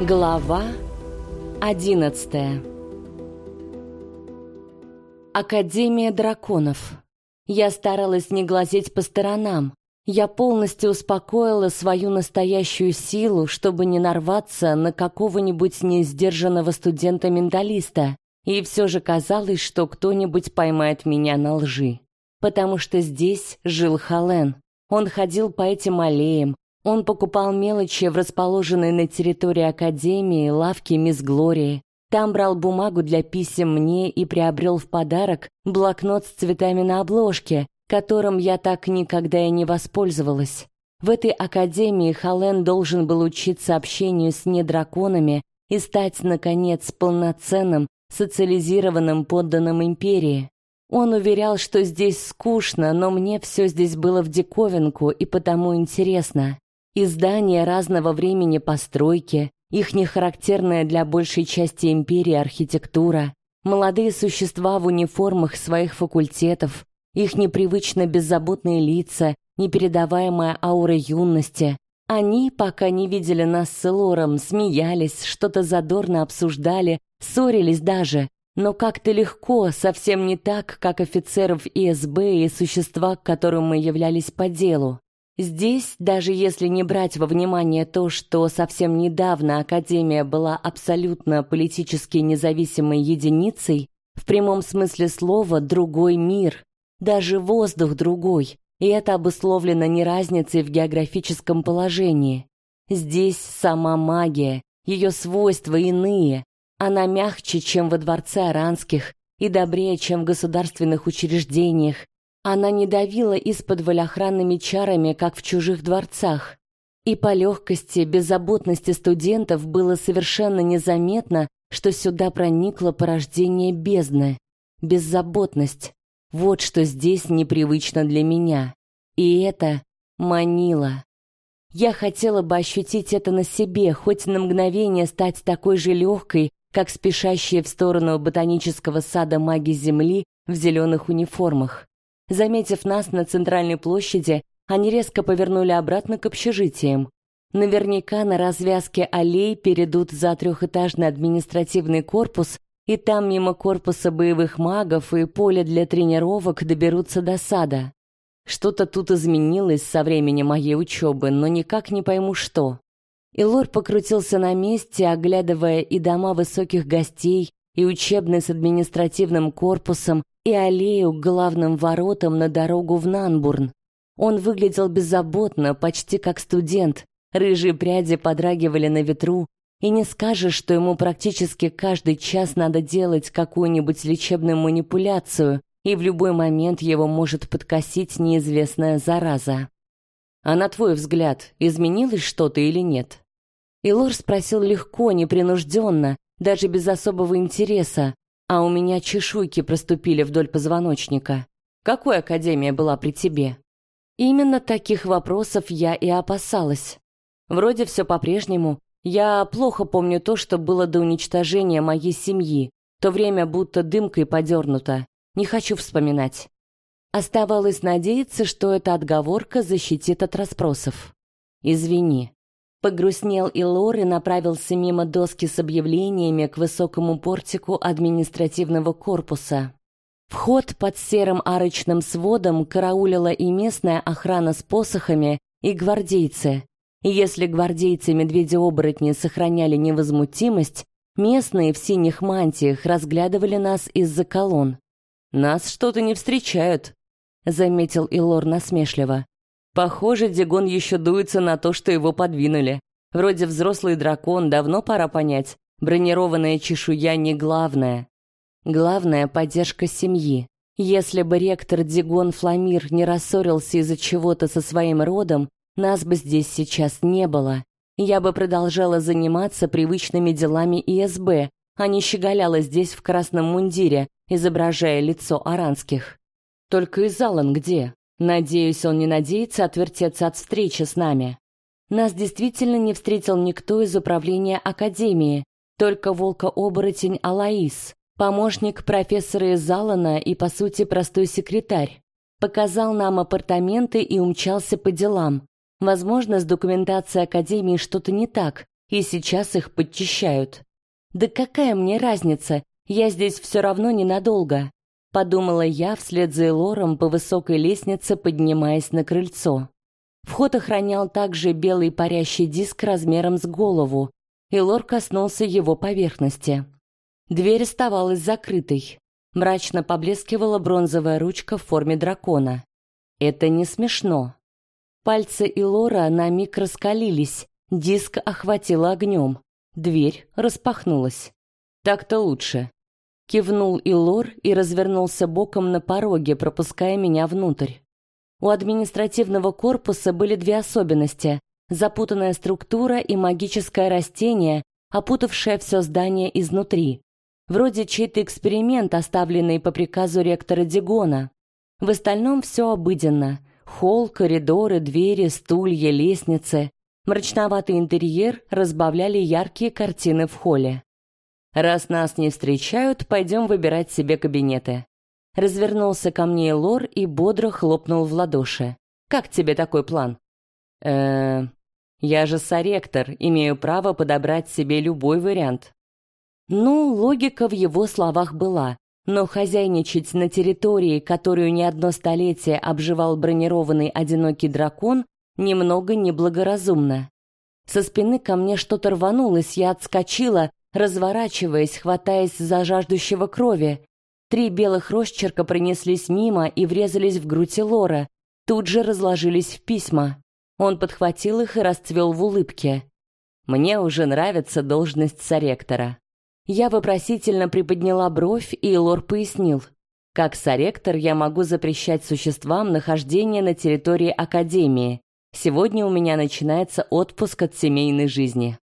Глава одиннадцатая Академия драконов. Я старалась не глазеть по сторонам. Я полностью успокоила свою настоящую силу, чтобы не нарваться на какого-нибудь неиздержанного студента-менталиста. И все же казалось, что кто-нибудь поймает меня на лжи. Потому что здесь жил Хален. Он ходил по этим аллеям, он покупал мелочи в расположенной на территории академии лавке Мисс Глории. Там брал бумагу для писем мне и приобрел в подарок блокнот с цветами на обложке, которым я так никогда и не воспользовалась. В этой академии Хален должен был учиться общению с недраконами и стать наконец полноценным социализированным подданным империи. Он уверял, что здесь скучно, но мне все здесь было в диковинку и потому интересно. Издания разного времени постройки, их нехарактерная для большей части империи архитектура, молодые существа в униформах своих факультетов, их непривычно беззаботные лица, непередаваемая аура юности. Они, пока не видели нас с Лором, смеялись, что-то задорно обсуждали, ссорились даже, но как-то легко, совсем не так, как офицеров ИСБ и существа, к которым мы являлись по делу. Здесь, даже если не брать во внимание то, что совсем недавно Академия была абсолютно политически независимой единицей, в прямом смысле слова другой мир, даже воздух другой, и это обусловлено не разницей в географическом положении. Здесь сама магия, ее свойства иные, она мягче, чем во дворце Аранских, и добрее, чем в государственных учреждениях, она не давила из-под охранными чарами, как в чужих дворцах. И по легкости, беззаботности студентов было совершенно незаметно, что сюда проникло порождение бездны. Беззаботность. Вот что здесь непривычно для меня. И это манило. Я хотела бы ощутить это на себе, хоть на мгновение стать такой же легкой, как спешащие в сторону ботанического сада маги Земли в зеленых униформах. Заметив нас на центральной площади, они резко повернули обратно к общежитиям. Наверняка на развязке аллей перейдут за трехэтажный административный корпус, и там мимо корпуса боевых магов и поля для тренировок доберутся до сада. Что-то тут изменилось со времени моей учебы, но никак не пойму что. Илор покрутился на месте, оглядывая и дома высоких гостей, и учебный с административным корпусом, и аллею к главным воротам на дорогу в Нанбурн. Он выглядел беззаботно, почти как студент. Рыжие пряди подрагивали на ветру, и не скажешь, что ему практически каждый час надо делать какую-нибудь лечебную манипуляцию, и в любой момент его может подкосить неизвестная зараза. А на твой взгляд, изменилось что-то или нет? Илор спросил легко, непринужденно, даже без особого интереса, а у меня чешуйки проступили вдоль позвоночника. Какой академия была при тебе? Именно таких вопросов я и опасалась. Вроде все по-прежнему. Я плохо помню то, что было до уничтожения моей семьи. То время будто дымкой подернуто. Не хочу вспоминать. Оставалось надеяться, что эта отговорка защитит от расспросов. Извини. Погрустнел и Лор и направился мимо доски с объявлениями к высокому портику административного корпуса. Вход под серым арочным сводом караулила и местная охрана с посохами, и гвардейцы. И если гвардейцы-медведи-оборотни сохраняли невозмутимость, местные в синих мантиях разглядывали нас из-за колонн. «Нас что-то не встречают», — заметил Илор насмешливо. Похоже, Дигон еще дуется на то, что его подвинули. Вроде взрослый дракон, давно пора понять. Бронированная чешуя не главное. Главное — поддержка семьи. Если бы ректор Дигон Фламир не рассорился из-за чего-то со своим родом, нас бы здесь сейчас не было. Я бы продолжала заниматься привычными делами ИСБ, а не щеголяла здесь в красном мундире, изображая лицо аранских. Только из Алан где? Надеюсь, он не надеется отвертеться от встречи с нами. Нас действительно не встретил никто из управления академии, только волка-оборотень Алаис, помощник профессора из Алана и, по сути, простой секретарь. Показал нам апартаменты и умчался по делам. Возможно, с документацией академии что-то не так, и сейчас их подчищают. Да какая мне разница, я здесь все равно ненадолго, подумала я вслед за Элором по высокой лестнице, поднимаясь на крыльцо. Вход охранял также белый парящий диск размером с голову, и Лор коснулся его поверхности. Дверь оставалась закрытой. Мрачно поблескивала бронзовая ручка в форме дракона. Это не смешно. Пальцы Илора на миг раскалились, диск охватило огнем. Дверь распахнулась. Так-то лучше. Кивнул Илор и развернулся боком на пороге, пропуская меня внутрь. У административного корпуса были две особенности: запутанная структура и магическое растение, опутавшее все здание изнутри. Вроде чей-то эксперимент, оставленный по приказу ректора Дигона. В остальном все обыденно: Холл, коридоры, двери, стулья, лестницы. Мрачноватый интерьер разбавляли яркие картины в холле. Раз нас не встречают, пойдем выбирать себе кабинеты. Развернулся ко мне Лор и бодро хлопнул в ладоши. Как тебе такой план? Э, я же соректор, имею право подобрать себе любой вариант. Ну, логика в его словах была, но хозяйничать на территории, которую не одно столетие обживал бронированный одинокий дракон, немного неблагоразумно. Со спины ко мне что-то рванулось, я отскочила, разворачиваясь, хватаясь за жаждущего крови. Три белых росчерка пронеслись мимо и врезались в грудь Лора, тут же разложились в письма. Он подхватил их и расцвел в улыбке. Мне уже нравится должность соректора. Я вопросительно приподняла бровь, и Лор пояснил. Как соректор я могу запрещать существам нахождение на территории Академии. Сегодня у меня начинается отпуск от семейной жизни.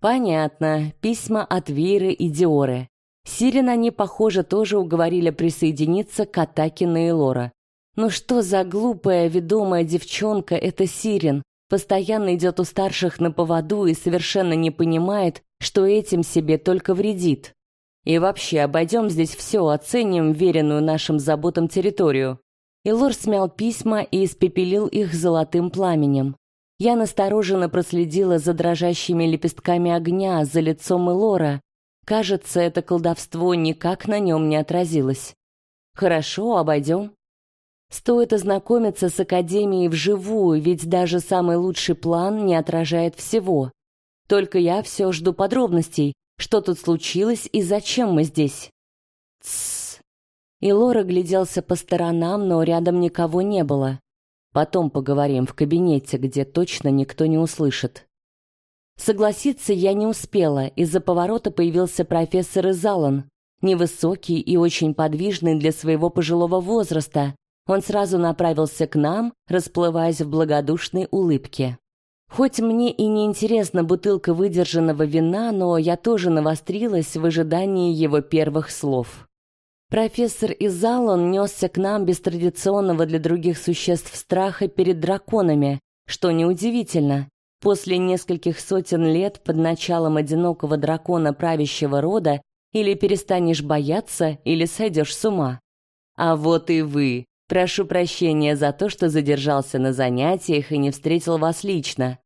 Понятно, письма от Виры и Диоры. Сирен они, похоже, тоже уговорили присоединиться к атаке на Элора. Ну что за глупая, ведомая девчонка эта Сирен? Постоянно идет у старших на поводу и совершенно не понимает, что этим себе только вредит. И вообще, обойдем здесь все, оценим веренную нашим заботам территорию. Илор смял письма и испепелил их золотым пламенем. Я настороженно проследила за дрожащими лепестками огня за лицом Илора. Кажется, это колдовство никак на нем не отразилось. Хорошо, обойдем. Стоит ознакомиться с Академией вживую, ведь даже самый лучший план не отражает всего. Только я все жду подробностей, что тут случилось и зачем мы здесь. Тссс. И гляделся по сторонам, но рядом никого не было. Потом поговорим в кабинете, где точно никто не услышит. Согласиться я не успела. Из-за поворота появился профессор Изалан, невысокий и очень подвижный для своего пожилого возраста. Он сразу направился к нам, расплываясь в благодушной улыбке. Хоть мне и не интересна бутылка выдержанного вина, но я тоже навострилась в ожидании его первых слов. Профессор Изалон несся к нам без традиционного для других существ страха перед драконами, что неудивительно. После нескольких сотен лет под началом одинокого дракона правящего рода или перестанешь бояться, или сойдешь с ума. А вот и вы. Прошу прощения за то, что задержался на занятиях и не встретил вас лично.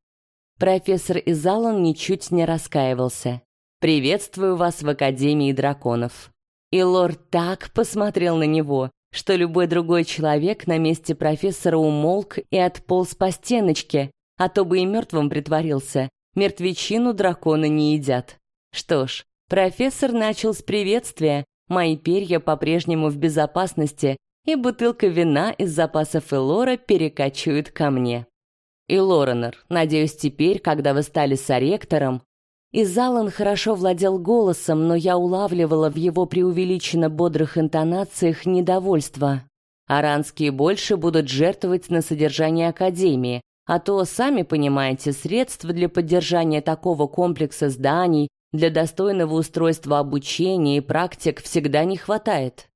Профессор Изалон ничуть не раскаивался. Приветствую вас в Академии драконов. И лорд так посмотрел на него, что любой другой человек на месте профессора умолк и отполз по стеночке, а то бы и мертвым притворился. Мертвечину драконы не едят. Что ж, профессор начал с приветствия. Мои перья по-прежнему в безопасности, и бутылка вина из запасов Элора перекочует ко мне. И Лоренор, надеюсь, теперь, когда вы стали соректором, и Залан хорошо владел голосом, но я улавливала в его преувеличенно бодрых интонациях недовольство. Аранские больше будут жертвовать на содержание академии, а то, сами понимаете, средств для поддержания такого комплекса зданий, для достойного устройства обучения и практик всегда не хватает.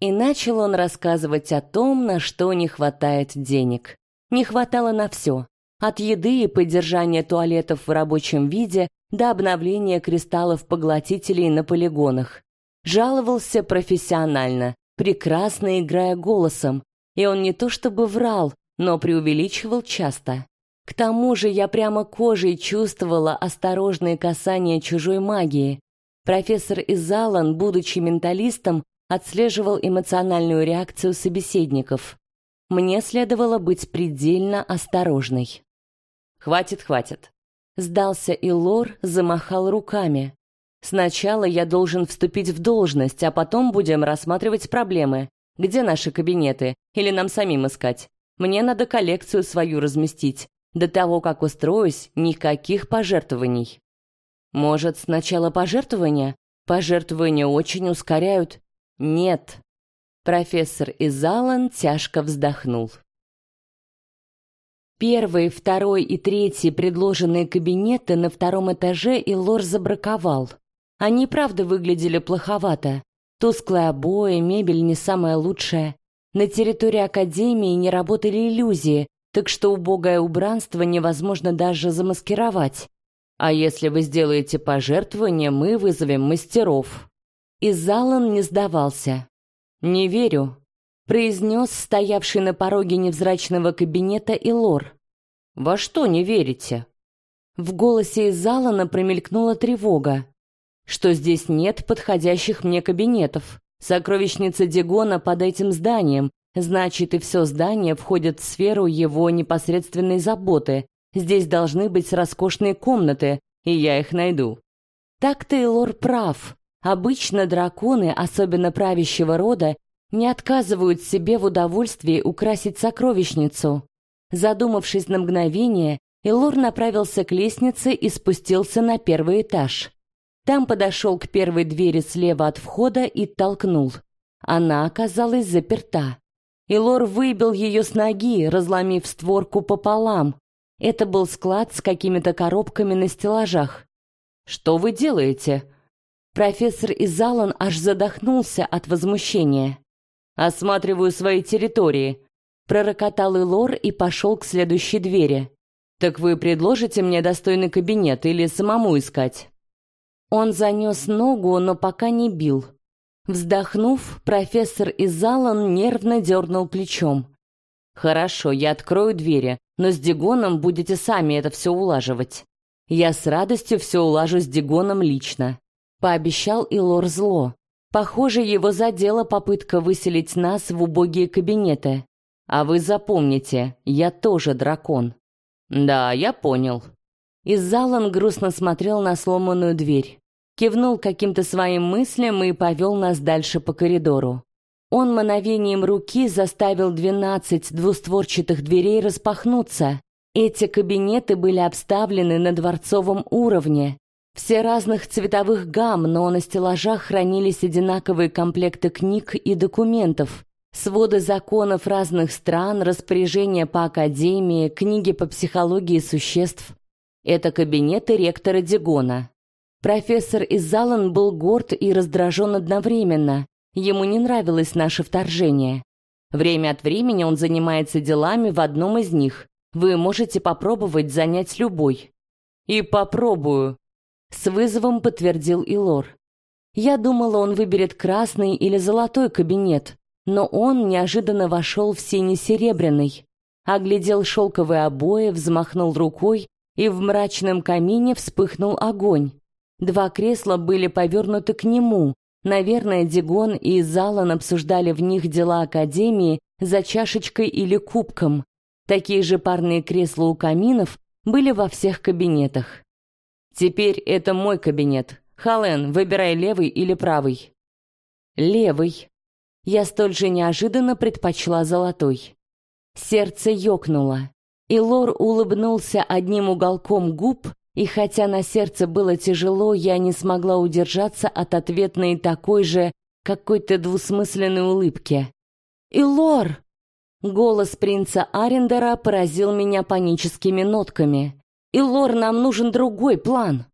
И начал он рассказывать о том, на что не хватает денег. Не хватало на все. От еды и поддержания туалетов в рабочем виде до обновления кристаллов-поглотителей на полигонах. Жаловался профессионально, прекрасно играя голосом, и он не то чтобы врал, но преувеличивал часто. К тому же я прямо кожей чувствовала осторожные касания чужой магии. Профессор Изалан, будучи менталистом, отслеживал эмоциональную реакцию собеседников. Мне следовало быть предельно осторожной. Хватит, хватит. Сдался и Лор, замахал руками. Сначала я должен вступить в должность, а потом будем рассматривать проблемы. Где наши кабинеты? Или нам самим искать? Мне надо коллекцию свою разместить. До того, как устроюсь, никаких пожертвований. Может, сначала пожертвования? Пожертвования очень ускоряют. Нет. Профессор Изалан тяжко вздохнул. Первый, второй и третий предложенные кабинеты на втором этаже Илор забраковал. Они правда выглядели плоховато. Тусклые обои, мебель не самая лучшая. На территории академии не работали иллюзии, так что убогое убранство невозможно даже замаскировать. А если вы сделаете пожертвование, мы вызовем мастеров. И Залан не сдавался. Не верю, произнес стоявший на пороге невзрачного кабинета Илор. Во что не верите? В голосе Изалана промелькнула тревога что здесь нет подходящих мне кабинетов. Сокровищница Дигона под этим зданием, значит и все здание входит в сферу его непосредственной заботы. Здесь должны быть роскошные комнаты, и я их найду. Так Тейлор прав. Обычно драконы, особенно правящего рода, не отказывают себе в удовольствии украсить сокровищницу. Задумавшись на мгновение, Элор направился к лестнице и спустился на первый этаж. Там подошел к первой двери слева от входа и толкнул. Она оказалась заперта. Илор выбил ее с ноги, разломив створку пополам. Это был склад с какими-то коробками на стеллажах. «Что вы делаете?» Профессор Изалан аж задохнулся от возмущения. «Осматриваю свои территории», — пророкотал Илор и пошел к следующей двери. «Так вы предложите мне достойный кабинет или самому искать?» Он занес ногу, но пока не бил. Вздохнув, профессор Изалан нервно дернул плечом. «Хорошо, я открою двери, но с Дигоном будете сами это все улаживать. Я с радостью все улажу с Дигоном лично», — пообещал Илор зло. Похоже, его задела попытка выселить нас в убогие кабинеты. А вы запомните, я тоже дракон. Да, я понял. Изалан грустно смотрел на сломанную дверь. Кивнул каким-то своим мыслям и повел нас дальше по коридору. Он мановением руки заставил двенадцать двустворчатых дверей распахнуться. Эти кабинеты были обставлены на дворцовом уровне. Все разных цветовых гамм, но на стеллажах хранились одинаковые комплекты книг и документов. Своды законов разных стран, распоряжения по академии, книги по психологии существ. Это кабинеты ректора Дигона. Профессор Изалан был горд и раздражен одновременно. Ему не нравилось наше вторжение. Время от времени он занимается делами в одном из них. Вы можете попробовать занять любой. И попробую, с вызовом подтвердил Илор. Я думала, он выберет красный или золотой кабинет, но он неожиданно вошел в синий-серебряный, оглядел шелковые обои, взмахнул рукой и в мрачном камине вспыхнул огонь. Два кресла были повернуты к нему. Наверное, Дигон и Залан обсуждали в них дела академии за чашечкой или кубком. Такие же парные кресла у каминов были во всех кабинетах. Теперь это мой кабинет. Хален, выбирай левый или правый. Левый. Я столь же неожиданно предпочла золотой. Сердце ёкнуло. И Лор улыбнулся одним уголком губ, и хотя на сердце было тяжело, я не смогла удержаться от ответной такой же какой-то двусмысленной улыбки. И Лор! Голос принца Арендера поразил меня паническими нотками. И Лор, нам нужен другой план.